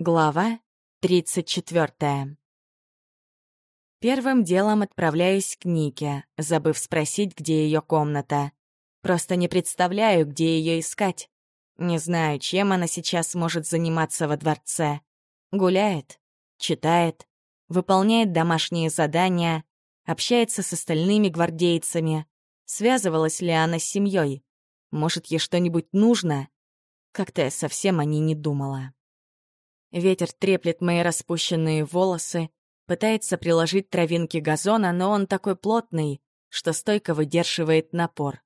Глава 34. Первым делом отправляюсь к Нике, забыв спросить, где ее комната. Просто не представляю, где ее искать. Не знаю, чем она сейчас может заниматься во дворце. Гуляет, читает, выполняет домашние задания, общается с остальными гвардейцами. Связывалась ли она с семьей? Может, ей что-нибудь нужно? Как-то я совсем о ней не думала. Ветер треплет мои распущенные волосы, пытается приложить травинки газона, но он такой плотный, что стойко выдерживает напор.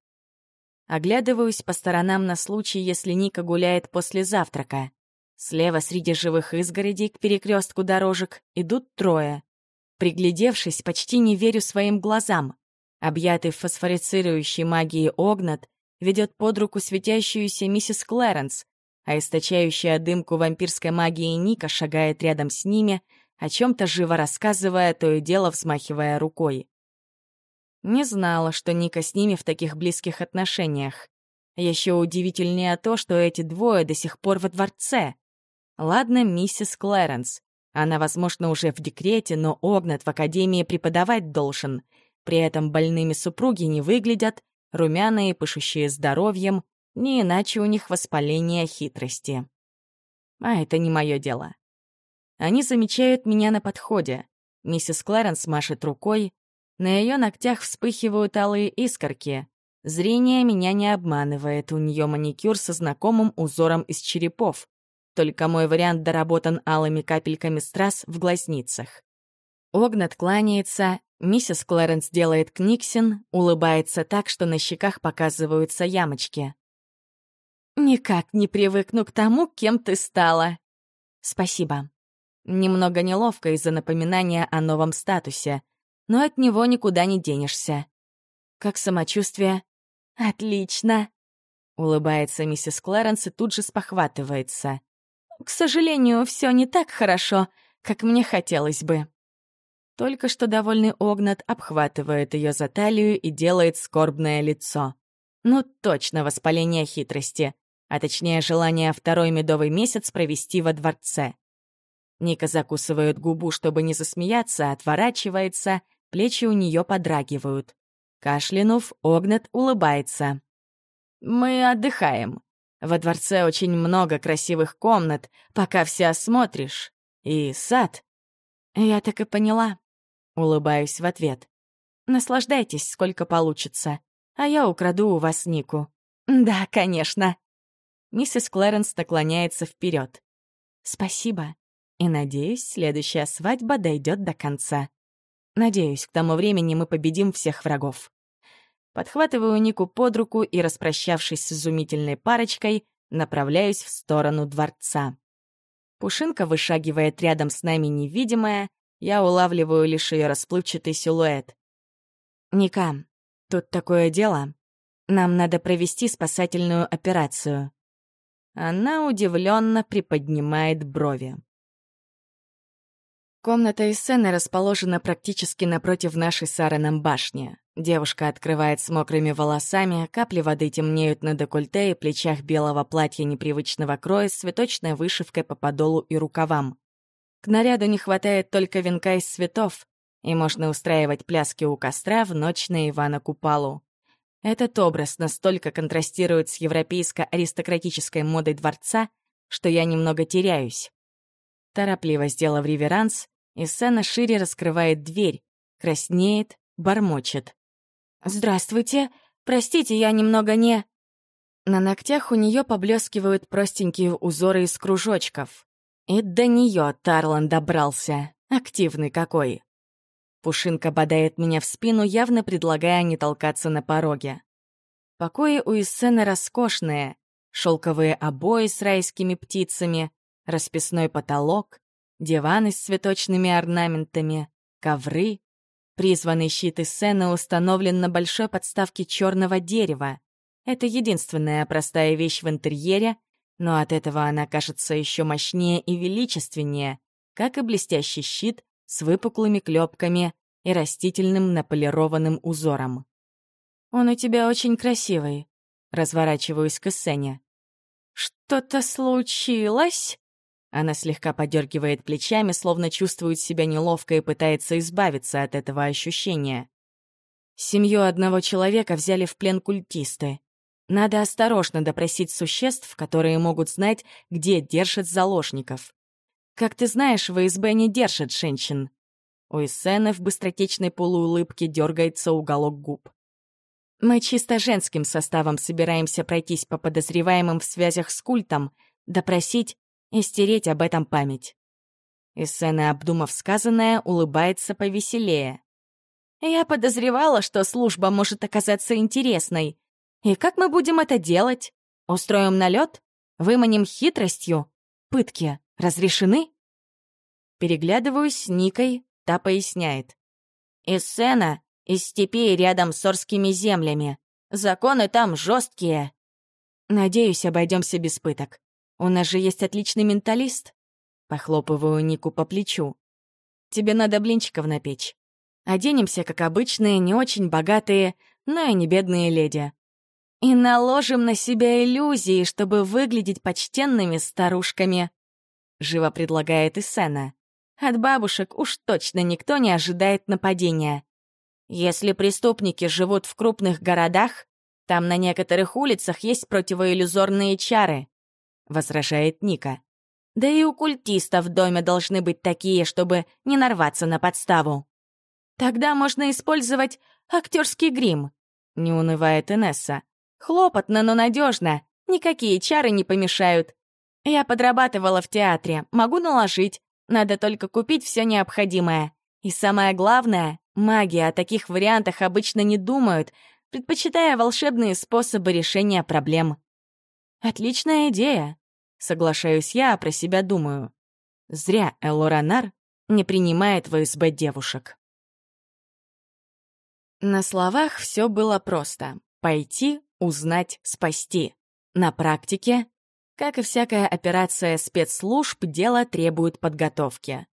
Оглядываюсь по сторонам на случай, если Ника гуляет после завтрака. Слева среди живых изгородей к перекрестку дорожек идут трое. Приглядевшись, почти не верю своим глазам. Объятый фосфорицирующей магией Огнат ведет под руку светящуюся миссис Клэренс, а источающая дымку вампирской магии Ника шагает рядом с ними, о чем-то живо рассказывая, то и дело взмахивая рукой. Не знала, что Ника с ними в таких близких отношениях. Еще удивительнее то, что эти двое до сих пор во дворце. Ладно, миссис Клэренс. Она, возможно, уже в декрете, но Огнат в академии преподавать должен. При этом больными супруги не выглядят, румяные, пышущие здоровьем, не иначе у них воспаление хитрости. А это не мое дело. Они замечают меня на подходе. Миссис Кларенс машет рукой. На ее ногтях вспыхивают алые искорки. Зрение меня не обманывает, у нее маникюр со знакомым узором из черепов. Только мой вариант доработан алыми капельками страз в глазницах. Огнат кланяется, миссис Клэренс делает книксин, улыбается так, что на щеках показываются ямочки. Никак не привыкну к тому, кем ты стала. Спасибо. Немного неловко из-за напоминания о новом статусе, но от него никуда не денешься. Как самочувствие? Отлично. Улыбается миссис Клэренс и тут же спохватывается. К сожалению, все не так хорошо, как мне хотелось бы. Только что довольный Огнат обхватывает ее за талию и делает скорбное лицо. Ну, точно воспаление хитрости а точнее желание второй медовый месяц провести во дворце. Ника закусывает губу, чтобы не засмеяться, отворачивается, плечи у нее подрагивают. Кашлянув, Огнет улыбается. «Мы отдыхаем. Во дворце очень много красивых комнат, пока все осмотришь. И сад». «Я так и поняла», — улыбаюсь в ответ. «Наслаждайтесь, сколько получится, а я украду у вас Нику». «Да, конечно», Миссис Клэренс наклоняется вперед. «Спасибо. И надеюсь, следующая свадьба дойдет до конца. Надеюсь, к тому времени мы победим всех врагов». Подхватываю Нику под руку и, распрощавшись с изумительной парочкой, направляюсь в сторону дворца. Пушинка вышагивает рядом с нами невидимая, я улавливаю лишь ее расплывчатый силуэт. «Ника, тут такое дело. Нам надо провести спасательную операцию. Она удивленно приподнимает брови. Комната сцены расположена практически напротив нашей с башни. Девушка открывает с мокрыми волосами, капли воды темнеют на декольте и плечах белого платья непривычного кроя с цветочной вышивкой по подолу и рукавам. К наряду не хватает только венка из цветов, и можно устраивать пляски у костра в ночь на Ивана Купалу. Этот образ настолько контрастирует с европейско-аристократической модой дворца, что я немного теряюсь. Торопливо сделав реверанс, Иссена шире раскрывает дверь, краснеет, бормочет. «Здравствуйте! Простите, я немного не...» На ногтях у нее поблескивают простенькие узоры из кружочков. И до нее Тарлан добрался. Активный какой. Пушинка бодает меня в спину, явно предлагая не толкаться на пороге. Покои у Иссены роскошные. Шелковые обои с райскими птицами, расписной потолок, диваны с цветочными орнаментами, ковры. Призванный щит Иссены установлен на большой подставке черного дерева. Это единственная простая вещь в интерьере, но от этого она кажется еще мощнее и величественнее, как и блестящий щит с выпуклыми клепками и растительным наполированным узором. «Он у тебя очень красивый», — разворачиваюсь к Эссене. «Что-то случилось?» Она слегка подергивает плечами, словно чувствует себя неловко и пытается избавиться от этого ощущения. Семью одного человека взяли в плен культисты. Надо осторожно допросить существ, которые могут знать, где держат заложников. Как ты знаешь, в СБ не держат женщин. У Исены в быстротечной полуулыбке дергается уголок губ. Мы чисто женским составом собираемся пройтись по подозреваемым в связях с культом, допросить и стереть об этом память. Исена, обдумав сказанное, улыбается повеселее. Я подозревала, что служба может оказаться интересной. И как мы будем это делать? Устроим налет? Выманим хитростью? Пытки разрешены? Переглядываюсь с Никой, та поясняет. Иссена из степей рядом с Орскими землями. Законы там жесткие. Надеюсь, обойдемся без пыток. У нас же есть отличный менталист. Похлопываю Нику по плечу. Тебе надо блинчиков напечь. Оденемся, как обычные, не очень богатые, но и не бедные леди. И наложим на себя иллюзии, чтобы выглядеть почтенными старушками. Живо предлагает Исена. От бабушек уж точно никто не ожидает нападения. Если преступники живут в крупных городах, там на некоторых улицах есть противоиллюзорные чары, — возражает Ника. Да и у культистов в доме должны быть такие, чтобы не нарваться на подставу. Тогда можно использовать актерский грим, — не унывает Инесса. Хлопотно, но надежно. Никакие чары не помешают. Я подрабатывала в театре, могу наложить. Надо только купить все необходимое. И самое главное, маги о таких вариантах обычно не думают, предпочитая волшебные способы решения проблем. Отличная идея, соглашаюсь я, а про себя думаю. Зря Элоранар не принимает в СБ девушек. На словах все было просто. Пойти, узнать, спасти. На практике, как и всякая операция спецслужб, дело требует подготовки.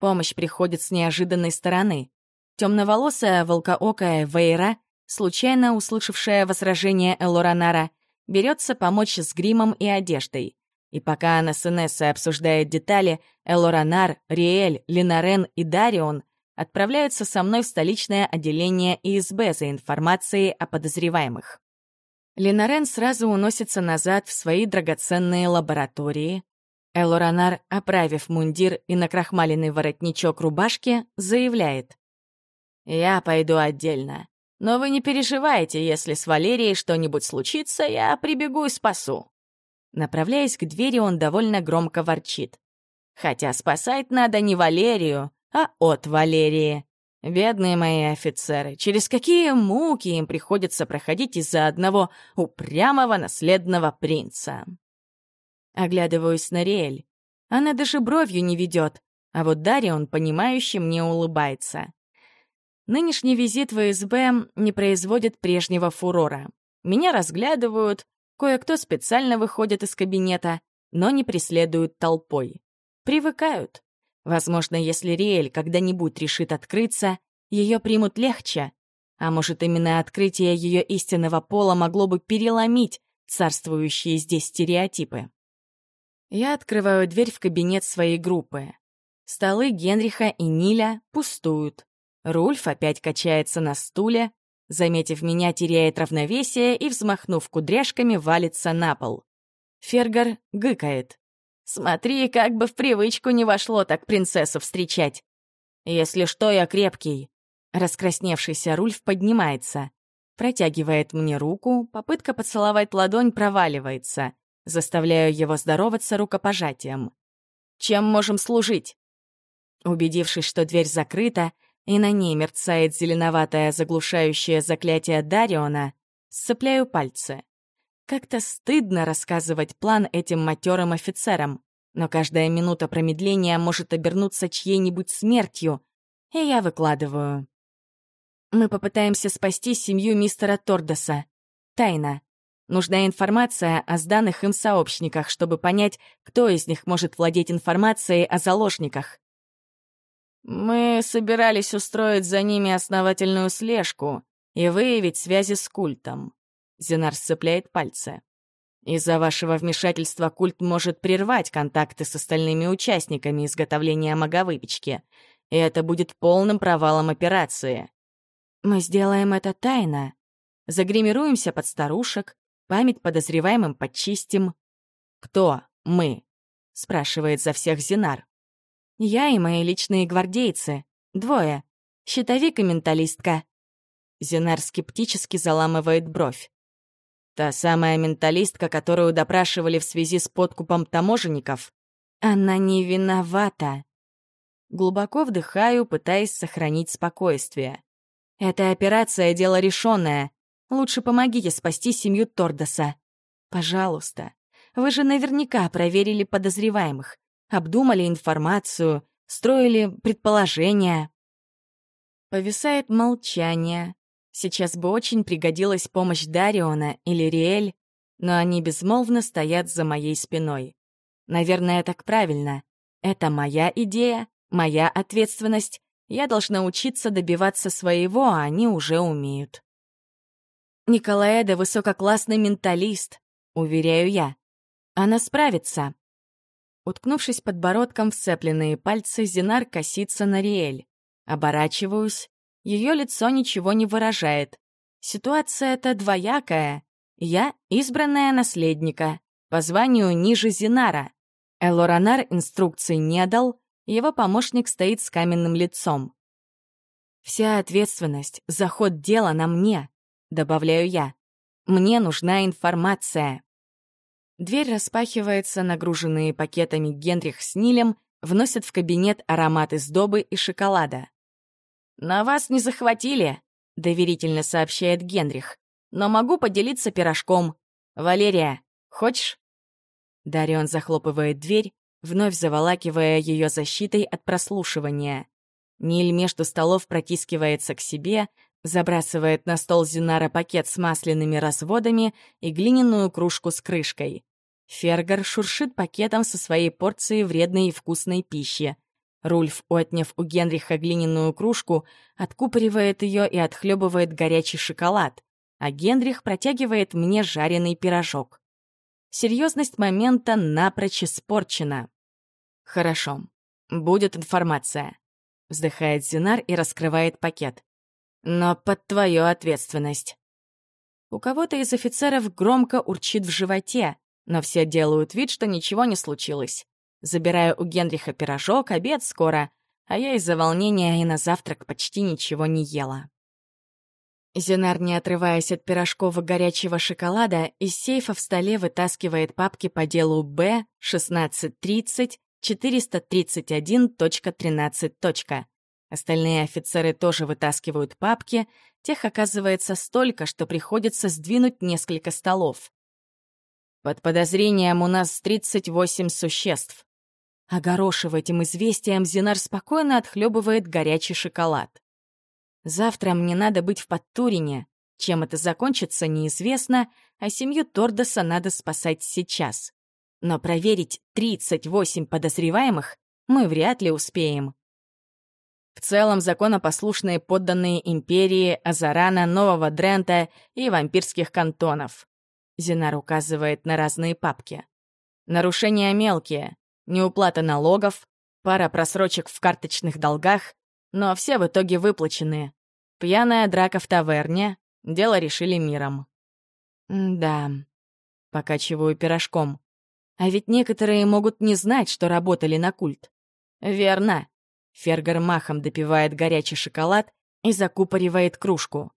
Помощь приходит с неожиданной стороны. Темноволосая волкоокая Вейра, случайно услышавшая возражение Элоранара, берется помочь с гримом и одеждой. И пока она с Инессой обсуждает детали, Элоранар, Риэль, Линарен и Дарион отправляются со мной в столичное отделение ИСБ за информацией о подозреваемых. Линарен сразу уносится назад в свои драгоценные лаборатории, Элоранар, оправив мундир и накрахмаленный воротничок рубашки, заявляет. «Я пойду отдельно. Но вы не переживайте, если с Валерией что-нибудь случится, я прибегу и спасу». Направляясь к двери, он довольно громко ворчит. Хотя спасать надо не Валерию, а от Валерии. Бедные мои офицеры, через какие муки им приходится проходить из-за одного упрямого наследного принца. Оглядываюсь на Риэль. Она даже бровью не ведет, а вот Дарья он понимающе мне улыбается. Нынешний визит в СБ не производит прежнего фурора. Меня разглядывают, кое-кто специально выходит из кабинета, но не преследуют толпой. Привыкают. Возможно, если Риэль когда-нибудь решит открыться, ее примут легче. А может, именно открытие ее истинного пола могло бы переломить царствующие здесь стереотипы. Я открываю дверь в кабинет своей группы. Столы Генриха и Ниля пустуют. Рульф опять качается на стуле, заметив меня, теряет равновесие и, взмахнув кудряшками, валится на пол. Фергар гыкает. «Смотри, как бы в привычку не вошло так принцессу встречать. Если что, я крепкий». Раскрасневшийся Рульф поднимается. Протягивает мне руку, попытка поцеловать ладонь проваливается. Заставляю его здороваться рукопожатием. «Чем можем служить?» Убедившись, что дверь закрыта, и на ней мерцает зеленоватое заглушающее заклятие Дариона, сцепляю пальцы. Как-то стыдно рассказывать план этим матерым офицерам, но каждая минута промедления может обернуться чьей-нибудь смертью, и я выкладываю. Мы попытаемся спасти семью мистера Тордоса. Тайна. Нужна информация о сданных им сообщниках, чтобы понять, кто из них может владеть информацией о заложниках. Мы собирались устроить за ними основательную слежку и выявить связи с культом. Зинар сцепляет пальцы. Из-за вашего вмешательства культ может прервать контакты с остальными участниками изготовления маговыпечки, и это будет полным провалом операции. Мы сделаем это тайно. Загримируемся под старушек, память подозреваемым подчистим. Кто мы? спрашивает за всех Зинар. Я и мои личные гвардейцы. Двое. Щитовик и менталистка. Зинар скептически заламывает бровь. Та самая менталистка, которую допрашивали в связи с подкупом таможенников. Она не виновата. Глубоко вдыхаю, пытаясь сохранить спокойствие. Эта операция — дело решенное. Лучше помогите спасти семью Тордоса. Пожалуйста. Вы же наверняка проверили подозреваемых, обдумали информацию, строили предположения. Повисает молчание. Сейчас бы очень пригодилась помощь Дариона или Риэль, но они безмолвно стоят за моей спиной. Наверное, так правильно. Это моя идея, моя ответственность. Я должна учиться добиваться своего, а они уже умеют. Николаэда — высококлассный менталист, уверяю я. Она справится. Уткнувшись подбородком в сцепленные пальцы, Зинар косится на Риэль. Оборачиваюсь. Ее лицо ничего не выражает. Ситуация эта двоякая. Я — избранная наследника. По званию ниже Зинара. Элоранар инструкций не дал, его помощник стоит с каменным лицом. «Вся ответственность за ход дела на мне», — добавляю я. «Мне нужна информация». Дверь распахивается, нагруженные пакетами Генрих с Нилем вносят в кабинет аромат из добы и шоколада. «На вас не захватили», — доверительно сообщает Генрих. «Но могу поделиться пирожком. Валерия, хочешь?» Дарион захлопывает дверь, вновь заволакивая ее защитой от прослушивания. Ниль между столов протискивается к себе, забрасывает на стол Зинара пакет с масляными разводами и глиняную кружку с крышкой. Фергар шуршит пакетом со своей порцией вредной и вкусной пищи. Рульф, отняв у Генриха глиняную кружку, откупоривает ее и отхлебывает горячий шоколад, а Генрих протягивает мне жареный пирожок. Серьезность момента напрочь испорчена. «Хорошо. Будет информация», — вздыхает Зинар и раскрывает пакет. «Но под твою ответственность». У кого-то из офицеров громко урчит в животе, но все делают вид, что ничего не случилось. Забираю у Генриха пирожок, обед скоро, а я из-за волнения и на завтрак почти ничего не ела. Зинар, не отрываясь от пирожков и горячего шоколада, из сейфа в столе вытаскивает папки по делу Б 1630 431.13. Остальные офицеры тоже вытаскивают папки, тех оказывается столько, что приходится сдвинуть несколько столов. Под подозрением у нас 38 существ. Огорошив этим известием, Зинар спокойно отхлебывает горячий шоколад. Завтра мне надо быть в Подтурине. Чем это закончится, неизвестно, а семью Тордоса надо спасать сейчас. Но проверить 38 подозреваемых мы вряд ли успеем. В целом, законопослушные подданные империи Азарана, Нового Дрента и вампирских кантонов. Зинар указывает на разные папки. Нарушения мелкие, неуплата налогов, пара просрочек в карточных долгах, но все в итоге выплачены. Пьяная драка в таверне, дело решили миром. да, покачиваю пирожком. А ведь некоторые могут не знать, что работали на культ. Верно. Фергер махом допивает горячий шоколад и закупоривает кружку.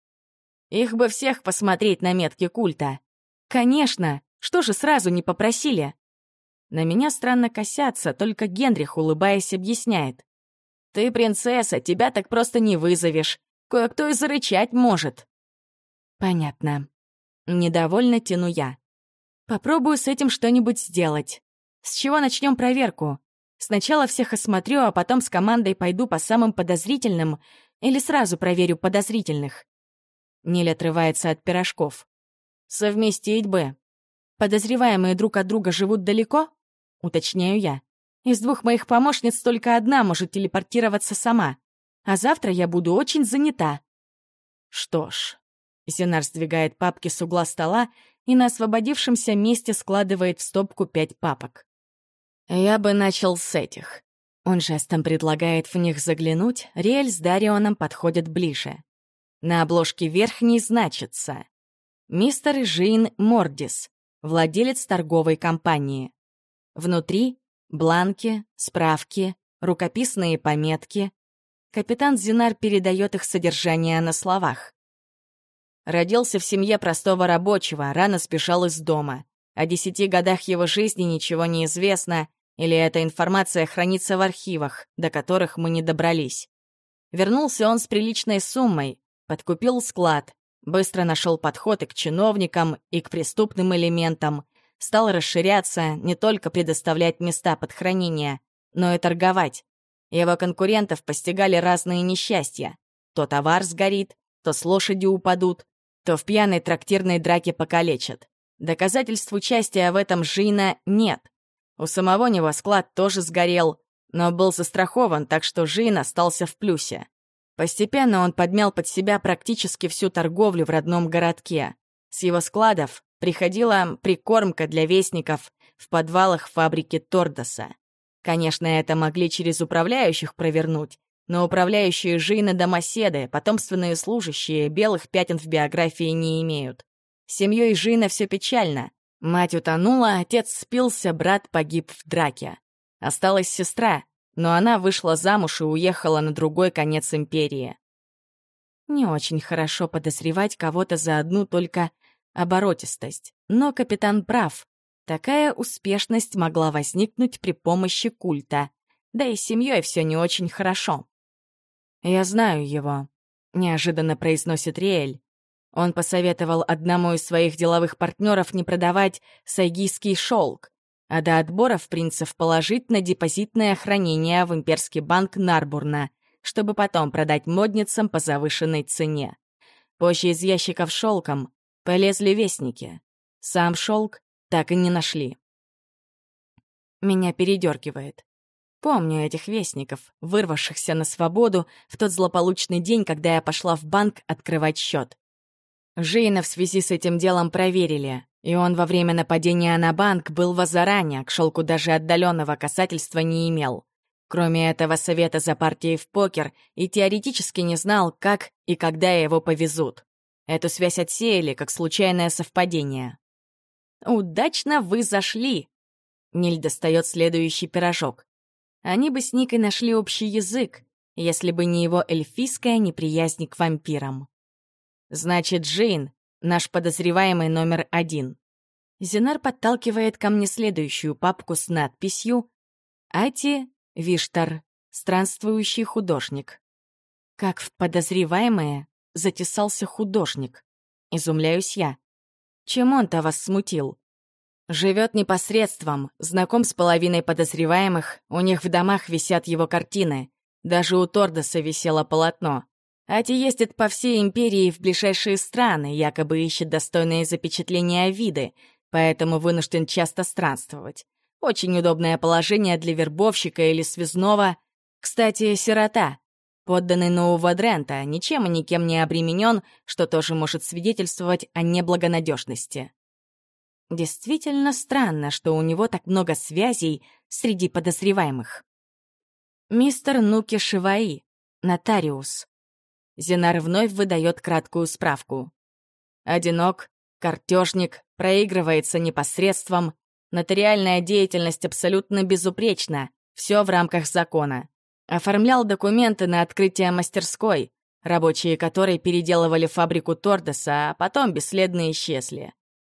Их бы всех посмотреть на метки культа. «Конечно! Что же сразу не попросили?» На меня странно косятся, только Генрих, улыбаясь, объясняет. «Ты принцесса, тебя так просто не вызовешь. Кое-кто и зарычать может». «Понятно. Недовольно тяну я. Попробую с этим что-нибудь сделать. С чего начнем проверку? Сначала всех осмотрю, а потом с командой пойду по самым подозрительным или сразу проверю подозрительных?» Ниль отрывается от пирожков. Совместить бы. Подозреваемые друг от друга живут далеко? Уточняю я. Из двух моих помощниц только одна может телепортироваться сама. А завтра я буду очень занята. Что ж. Зинар сдвигает папки с угла стола и на освободившемся месте складывает в стопку пять папок. «Я бы начал с этих». Он жестом предлагает в них заглянуть, Риэль с Дарионом подходят ближе. На обложке верхней значится «Мистер Жин Мордис, владелец торговой компании». Внутри — бланки, справки, рукописные пометки. Капитан Зинар передает их содержание на словах. Родился в семье простого рабочего, рано спешал из дома. О десяти годах его жизни ничего не известно, или эта информация хранится в архивах, до которых мы не добрались. Вернулся он с приличной суммой, подкупил склад, быстро нашел подход и к чиновникам, и к преступным элементам, стал расширяться, не только предоставлять места под хранение, но и торговать. Его конкурентов постигали разные несчастья. То товар сгорит, то с лошади упадут, то в пьяной трактирной драке покалечат. Доказательств участия в этом Жина нет. У самого него склад тоже сгорел, но был застрахован, так что Жин остался в плюсе. Постепенно он подмял под себя практически всю торговлю в родном городке. С его складов приходила прикормка для вестников в подвалах фабрики Тордоса. Конечно, это могли через управляющих провернуть, но управляющие Жина домоседы, потомственные служащие, белых пятен в биографии не имеют. С семьей Жина все печально. Мать утонула, отец спился, брат погиб в драке. Осталась сестра, но она вышла замуж и уехала на другой конец империи. Не очень хорошо подозревать кого-то за одну только оборотистость, но капитан прав. Такая успешность могла возникнуть при помощи культа. Да и с семьей все не очень хорошо. «Я знаю его», — неожиданно произносит Риэль. Он посоветовал одному из своих деловых партнеров не продавать сайгийский шелк, а до отборов принцев положить на депозитное хранение в имперский банк Нарбурна, чтобы потом продать модницам по завышенной цене. Позже из ящиков шелком полезли вестники. Сам шелк так и не нашли. Меня передергивает. Помню этих вестников, вырвавшихся на свободу в тот злополучный день, когда я пошла в банк открывать счет. Жейна в связи с этим делом проверили, и он во время нападения на банк был в Азаране, к шелку даже отдаленного касательства не имел. Кроме этого совета за партией в покер и теоретически не знал, как и когда его повезут. Эту связь отсеяли, как случайное совпадение. «Удачно вы зашли!» Ниль достает следующий пирожок. Они бы с Никой нашли общий язык, если бы не его эльфийская неприязнь к вампирам. Значит, Джейн — наш подозреваемый номер один. Зинар подталкивает ко мне следующую папку с надписью «Ати Виштар, странствующий художник». Как в подозреваемое затесался художник. Изумляюсь я. Чем он-то вас смутил? Живет непосредством, знаком с половиной подозреваемых, у них в домах висят его картины. Даже у Тордоса висело полотно. Ати ездит по всей империи в ближайшие страны, якобы ищет достойные запечатления виды, поэтому вынужден часто странствовать. Очень удобное положение для вербовщика или связного. Кстати, сирота. Подданный нового Дрента, ничем и никем не обременен, что тоже может свидетельствовать о неблагонадежности. Действительно странно, что у него так много связей среди подозреваемых. Мистер Нуки Шиваи, нотариус. Зинар вновь выдает краткую справку. Одинок, картежник, проигрывается непосредством, нотариальная деятельность абсолютно безупречна, все в рамках закона. Оформлял документы на открытие мастерской, рабочие которой переделывали фабрику Тордоса, а потом бесследно исчезли.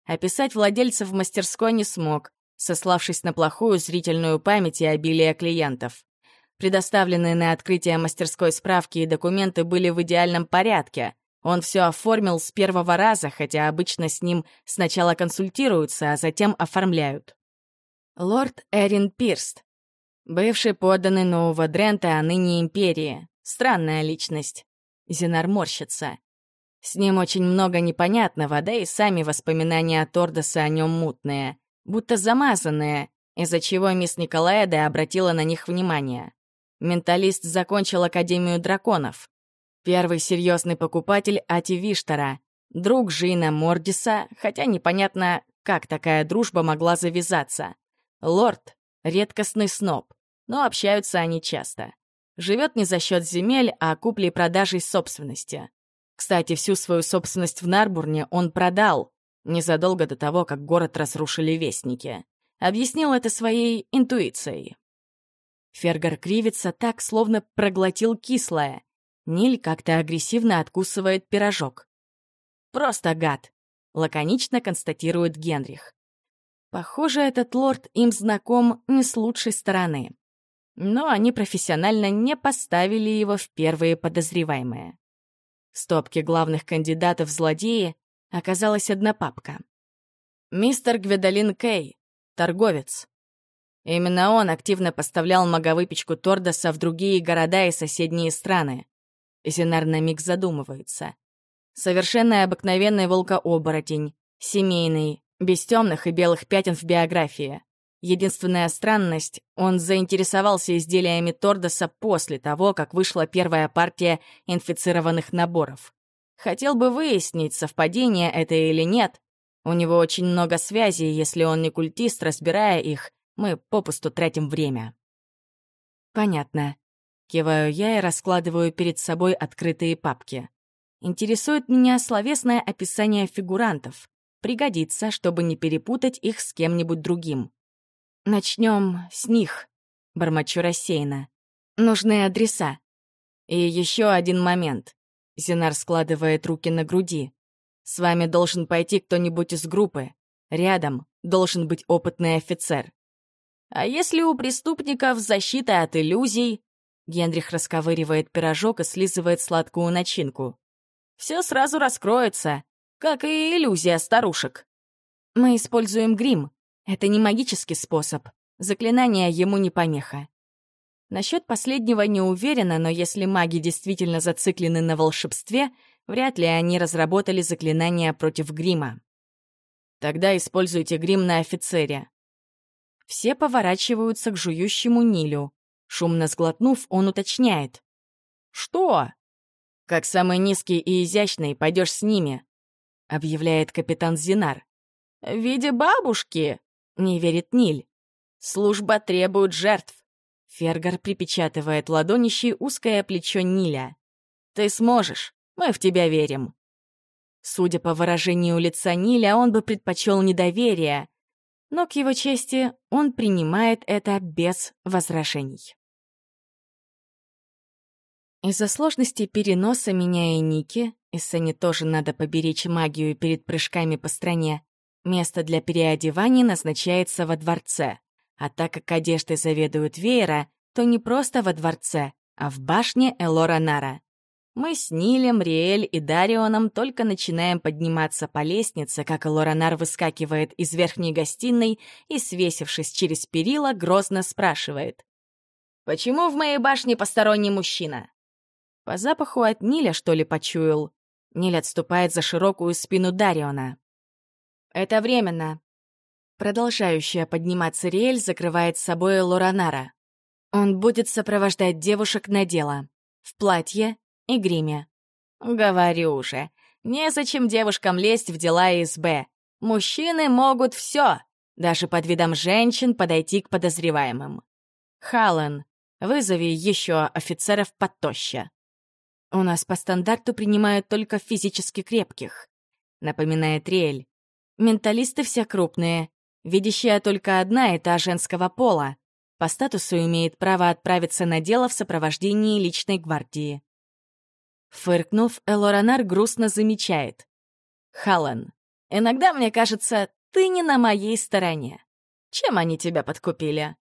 Описать владельцев мастерской не смог, сославшись на плохую зрительную память и обилие клиентов. Предоставленные на открытие мастерской справки и документы были в идеальном порядке. Он все оформил с первого раза, хотя обычно с ним сначала консультируются, а затем оформляют. Лорд Эрин Пирст. Бывший подданный нового Дрента, а ныне Империи. Странная личность. Зинар морщится. С ним очень много непонятного, да и сами воспоминания о Тордосе о нем мутные, будто замазанные, из-за чего мисс Николаэда обратила на них внимание. Менталист закончил Академию драконов. Первый серьезный покупатель Ати Виштара, Друг Жина Мордиса, хотя непонятно, как такая дружба могла завязаться. Лорд — редкостный сноб, но общаются они часто. Живет не за счет земель, а куплей продажей собственности. Кстати, всю свою собственность в Нарбурне он продал, незадолго до того, как город разрушили вестники. Объяснил это своей интуицией. Фергар кривится так, словно проглотил кислое. Ниль как-то агрессивно откусывает пирожок. «Просто гад», — лаконично констатирует Генрих. Похоже, этот лорд им знаком не с лучшей стороны. Но они профессионально не поставили его в первые подозреваемые. В стопке главных кандидатов злодеи оказалась одна папка. Мистер Гведалин Кей, торговец. Именно он активно поставлял маговыпечку Тордоса в другие города и соседние страны. Зинар на миг задумывается. Совершенно обыкновенный волкооборотень, семейный, без темных и белых пятен в биографии. Единственная странность — он заинтересовался изделиями Тордоса после того, как вышла первая партия инфицированных наборов. Хотел бы выяснить, совпадение это или нет. У него очень много связей, если он не культист, разбирая их, мы попусту тратим время. Понятно. Киваю я и раскладываю перед собой открытые папки. Интересует меня словесное описание фигурантов. Пригодится, чтобы не перепутать их с кем-нибудь другим. Начнем с них, бормочу рассеянно. Нужны адреса. И еще один момент. Зинар складывает руки на груди. С вами должен пойти кто-нибудь из группы. Рядом должен быть опытный офицер. А если у преступников защита от иллюзий? Генрих расковыривает пирожок и слизывает сладкую начинку. Все сразу раскроется, как и иллюзия старушек. Мы используем грим, это не магический способ. Заклинание ему не помеха. Насчет последнего не уверена, но если маги действительно зациклены на волшебстве, вряд ли они разработали заклинание против грима. Тогда используйте грим на офицере. Все поворачиваются к жующему Нилю. Шумно сглотнув, он уточняет. «Что?» «Как самый низкий и изящный, пойдешь с ними», — объявляет капитан Зинар. «В виде бабушки?» Не верит Ниль. Служба требует жертв. Фергар припечатывает ладонищей узкое плечо Ниля. Ты сможешь, мы в тебя верим. Судя по выражению лица Ниля, он бы предпочел недоверие, но, к его чести, он принимает это без возражений. Из-за сложности переноса меня и Ники, Иссене тоже надо поберечь магию перед прыжками по стране, Место для переодевания назначается во дворце. А так как одеждой заведует Веера, то не просто во дворце, а в башне Элора Нара. Мы с Нилем, Риэль и Дарионом только начинаем подниматься по лестнице, как Элоранар выскакивает из верхней гостиной и, свесившись через перила, грозно спрашивает. «Почему в моей башне посторонний мужчина?» По запаху от Ниля, что ли, почуял? Ниль отступает за широкую спину Дариона. Это временно. Продолжающая подниматься Риэль закрывает с собой Лоранара. Он будет сопровождать девушек на дело. В платье и гриме. Говорю же, незачем девушкам лезть в дела СБ. Мужчины могут все, даже под видом женщин подойти к подозреваемым. Халлен, вызови еще офицеров потоще. У нас по стандарту принимают только физически крепких, напоминает Риэль. Менталисты все крупные. Видящая только одна — это женского пола. По статусу имеет право отправиться на дело в сопровождении личной гвардии. Фыркнув, Элоранар грустно замечает. «Халлен, иногда, мне кажется, ты не на моей стороне. Чем они тебя подкупили?»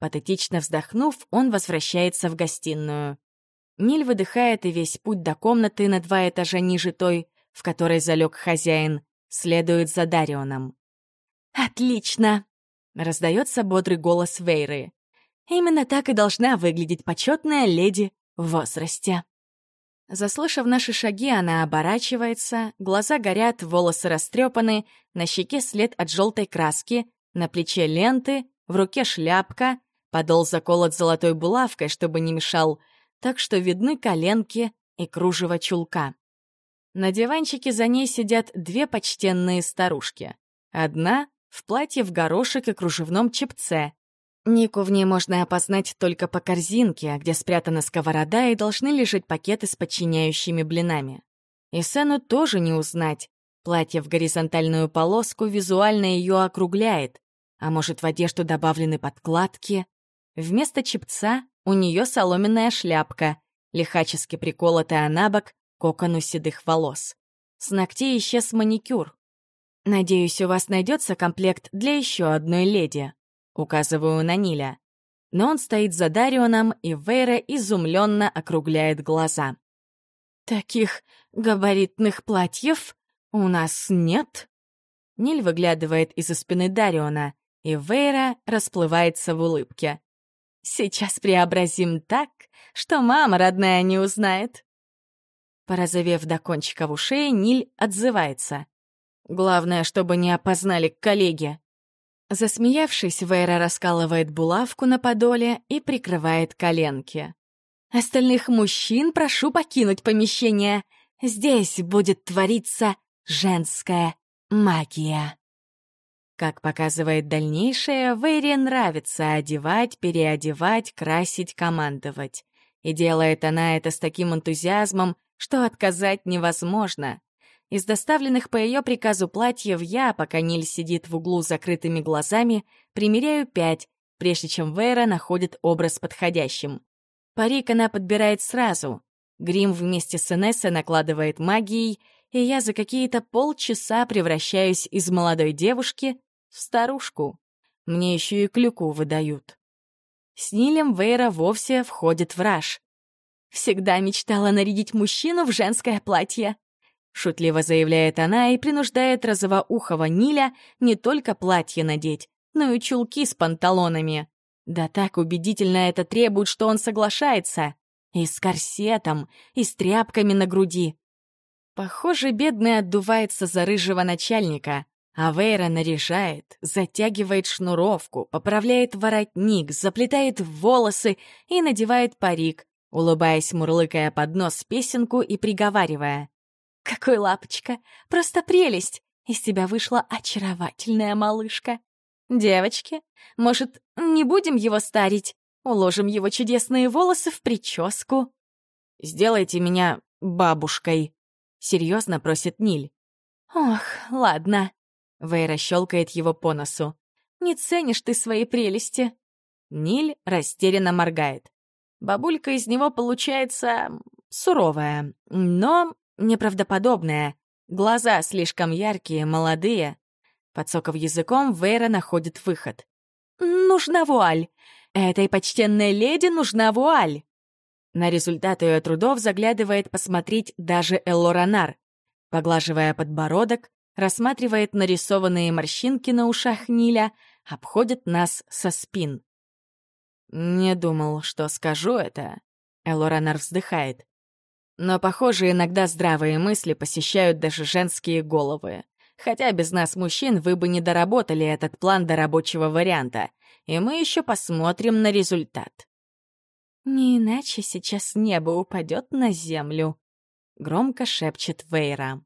Патетично вздохнув, он возвращается в гостиную. Ниль выдыхает и весь путь до комнаты на два этажа ниже той, в которой залег хозяин, следует за Дарионом. «Отлично!» — раздается бодрый голос Вейры. «Именно так и должна выглядеть почетная леди в возрасте». Заслышав наши шаги, она оборачивается, глаза горят, волосы растрепаны, на щеке след от желтой краски, на плече ленты, в руке шляпка, подол заколот золотой булавкой, чтобы не мешал, так что видны коленки и кружево чулка. На диванчике за ней сидят две почтенные старушки. Одна в платье в горошек и кружевном чепце. Нику в ней можно опознать только по корзинке, где спрятана сковорода и должны лежать пакеты с подчиняющими блинами. И Сену тоже не узнать. Платье в горизонтальную полоску визуально ее округляет. А может, в одежду добавлены подкладки? Вместо чепца у нее соломенная шляпка, лихачески приколотая на бок кокону седых волос. С ногтей исчез маникюр. «Надеюсь, у вас найдется комплект для еще одной леди», — указываю на Ниля. Но он стоит за Дарионом, и Вейра изумленно округляет глаза. «Таких габаритных платьев у нас нет?» Ниль выглядывает из-за спины Дариона, и Вейра расплывается в улыбке. «Сейчас преобразим так, что мама родная не узнает». Порозовев до кончиков ушей, Ниль отзывается. «Главное, чтобы не опознали коллеги». Засмеявшись, Вейра раскалывает булавку на подоле и прикрывает коленки. «Остальных мужчин прошу покинуть помещение. Здесь будет твориться женская магия». Как показывает дальнейшее, Вэйре нравится одевать, переодевать, красить, командовать. И делает она это с таким энтузиазмом, что отказать невозможно. Из доставленных по ее приказу платьев я, пока Ниль сидит в углу с закрытыми глазами, примеряю пять, прежде чем Вейра находит образ подходящим. Парик она подбирает сразу. Грим вместе с Энессой накладывает магией, и я за какие-то полчаса превращаюсь из молодой девушки старушку. Мне еще и клюку выдают. С Нилем Вейра вовсе входит в раж. «Всегда мечтала нарядить мужчину в женское платье», — шутливо заявляет она и принуждает розовоухого Ниля не только платье надеть, но и чулки с панталонами. Да так убедительно это требует, что он соглашается. И с корсетом, и с тряпками на груди. Похоже, бедный отдувается за рыжего начальника, а Вейра наряжает, затягивает шнуровку, поправляет воротник, заплетает волосы и надевает парик, улыбаясь, мурлыкая под нос песенку и приговаривая. «Какой лапочка! Просто прелесть! Из тебя вышла очаровательная малышка! Девочки, может, не будем его старить? Уложим его чудесные волосы в прическу?» «Сделайте меня бабушкой», — серьезно просит Ниль. «Ох, ладно», Вейра щелкает его по носу. «Не ценишь ты свои прелести!» Ниль растерянно моргает. Бабулька из него получается суровая, но неправдоподобная. Глаза слишком яркие, молодые. Подсоков языком, Вейра находит выход. «Нужна вуаль! Этой почтенной леди нужна вуаль!» На результат ее трудов заглядывает посмотреть даже Элоранар. Поглаживая подбородок, рассматривает нарисованные морщинки на ушах Ниля, обходит нас со спин. «Не думал, что скажу это», — Элоранар вздыхает. «Но, похоже, иногда здравые мысли посещают даже женские головы. Хотя без нас, мужчин, вы бы не доработали этот план до рабочего варианта, и мы еще посмотрим на результат». «Не иначе сейчас небо упадет на землю», — громко шепчет Вейра.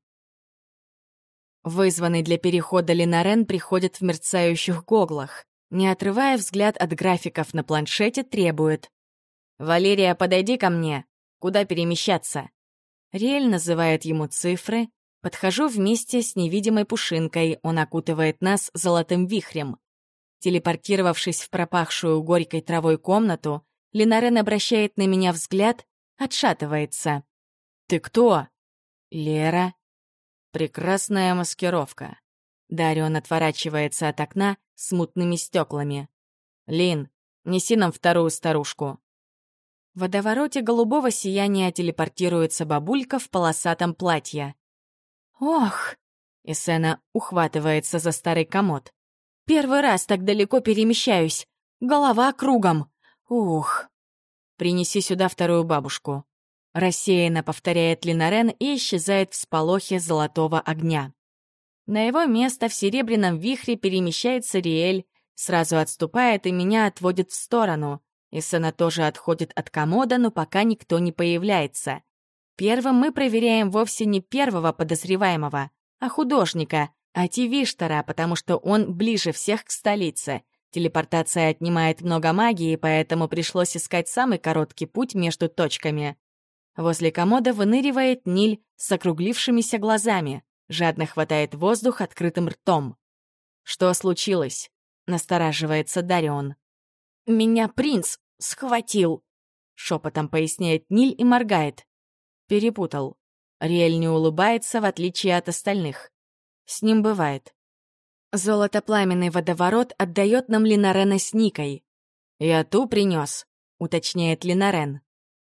Вызванный для перехода Ленарен приходит в мерцающих гоглах. Не отрывая взгляд от графиков на планшете, требует. «Валерия, подойди ко мне. Куда перемещаться?» Риэль называет ему цифры. Подхожу вместе с невидимой пушинкой, он окутывает нас золотым вихрем. Телепортировавшись в пропахшую горькой травой комнату, Ленарен обращает на меня взгляд, отшатывается. «Ты кто?» «Лера», Прекрасная маскировка. Дарион отворачивается от окна с мутными стеклами. «Лин, неси нам вторую старушку». В водовороте голубого сияния телепортируется бабулька в полосатом платье. «Ох!» — Исена ухватывается за старый комод. «Первый раз так далеко перемещаюсь. Голова кругом. Ух!» «Принеси сюда вторую бабушку», Рассеянно повторяет Линарен и исчезает в сполохе золотого огня. На его место в серебряном вихре перемещается Риэль, сразу отступает и меня отводит в сторону. Исана тоже отходит от комода, но пока никто не появляется. Первым мы проверяем вовсе не первого подозреваемого, а художника, Ативиштара, потому что он ближе всех к столице. Телепортация отнимает много магии, поэтому пришлось искать самый короткий путь между точками. Возле комода выныривает Ниль с округлившимися глазами, жадно хватает воздух открытым ртом. «Что случилось?» — настораживается Дарион. «Меня принц схватил», — шепотом поясняет Ниль и моргает. Перепутал. Риэль не улыбается, в отличие от остальных. С ним бывает. Золотопламенный водоворот отдает нам Линарена с Никой. «Я ту принес», — уточняет Линарен.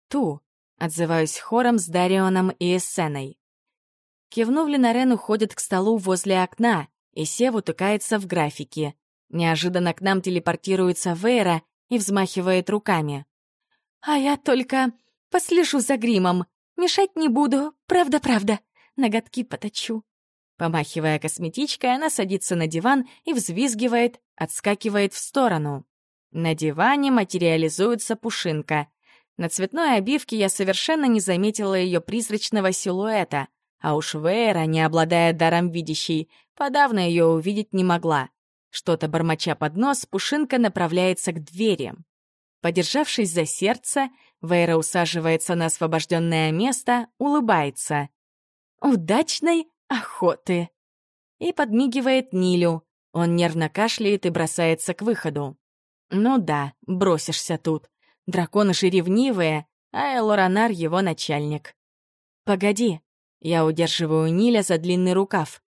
«Ту», — отзываюсь хором с Дарионом и Эссеной. Кивнув, Линарен уходит к столу возле окна, и Сев утыкается в графике. Неожиданно к нам телепортируется Вейра и взмахивает руками. «А я только послежу за гримом. Мешать не буду, правда-правда. Ноготки поточу». Помахивая косметичкой, она садится на диван и взвизгивает, отскакивает в сторону. На диване материализуется пушинка. На цветной обивке я совершенно не заметила ее призрачного силуэта, а уж Вейра, не обладая даром видящей, подавно ее увидеть не могла. Что-то бормоча под нос, Пушинка направляется к двери. Подержавшись за сердце, Вейра усаживается на освобожденное место, улыбается. «Удачной охоты!» И подмигивает Нилю. Он нервно кашляет и бросается к выходу. «Ну да, бросишься тут. Драконы же ревнивые, а Элоранар его начальник». «Погоди», я удерживаю Ниля за длинный рукав.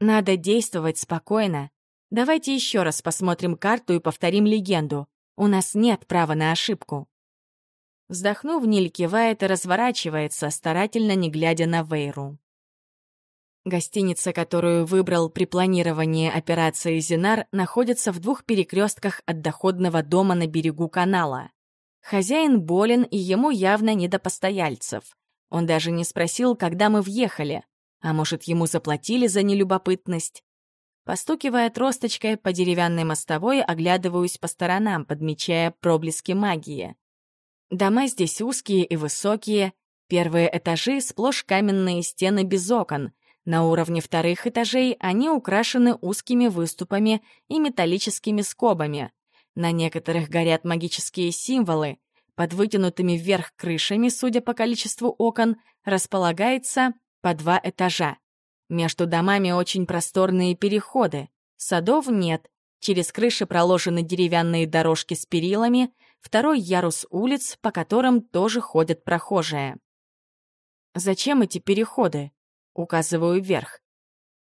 «Надо действовать спокойно. Давайте еще раз посмотрим карту и повторим легенду. У нас нет права на ошибку». Вздохнув, Ниль кивает и разворачивается, старательно не глядя на Вейру. Гостиница, которую выбрал при планировании операции «Зинар», находится в двух перекрестках от доходного дома на берегу канала. Хозяин болен, и ему явно не до постояльцев. Он даже не спросил, когда мы въехали. А может, ему заплатили за нелюбопытность? Постукивая тросточкой по деревянной мостовой, оглядываюсь по сторонам, подмечая проблески магии. Дома здесь узкие и высокие. Первые этажи — сплошь каменные стены без окон. На уровне вторых этажей они украшены узкими выступами и металлическими скобами. На некоторых горят магические символы. Под вытянутыми вверх крышами, судя по количеству окон, располагается по два этажа. Между домами очень просторные переходы. Садов нет. Через крыши проложены деревянные дорожки с перилами, второй ярус улиц, по которым тоже ходят прохожие. Зачем эти переходы? Указываю вверх.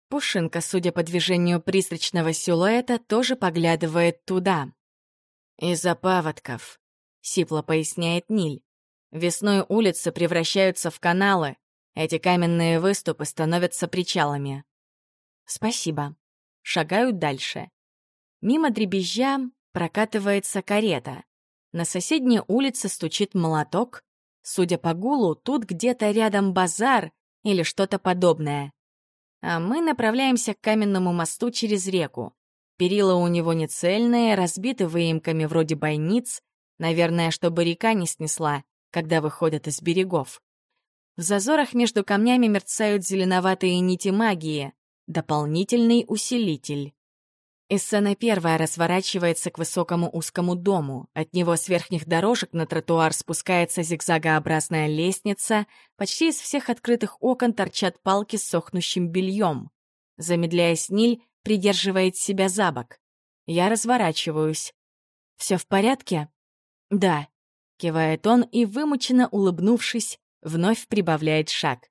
Пушинка, судя по движению призрачного силуэта, тоже поглядывает туда. «Из-за паводков», — сипло поясняет Ниль. «Весной улицы превращаются в каналы, эти каменные выступы становятся причалами. Спасибо. Шагают дальше. Мимо дребезжа прокатывается карета. На соседней улице стучит молоток. Судя по гулу, тут где-то рядом базар или что-то подобное. А мы направляемся к каменному мосту через реку. Перила у него не цельные, разбиты выемками вроде бойниц, наверное, чтобы река не снесла, когда выходят из берегов. В зазорах между камнями мерцают зеленоватые нити магии. Дополнительный усилитель. Эссена первая разворачивается к высокому узкому дому. От него с верхних дорожек на тротуар спускается зигзагообразная лестница. Почти из всех открытых окон торчат палки с сохнущим бельем. Замедляясь, Ниль придерживает себя за бок. Я разворачиваюсь. «Все в порядке?» «Да», — кивает он и, вымученно улыбнувшись, вновь прибавляет шаг.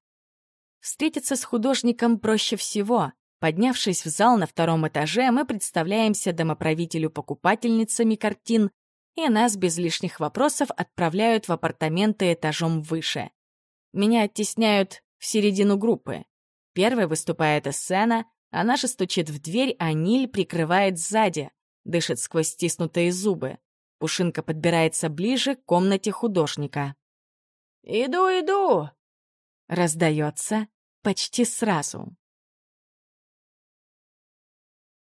Встретиться с художником проще всего. Поднявшись в зал на втором этаже, мы представляемся домоправителю покупательницами картин, и нас без лишних вопросов отправляют в апартаменты этажом выше. Меня оттесняют в середину группы. Первой выступает сцена, она же стучит в дверь, а Ниль прикрывает сзади, дышит сквозь стиснутые зубы. Пушинка подбирается ближе к комнате художника. «Иду, иду!» Раздается почти сразу.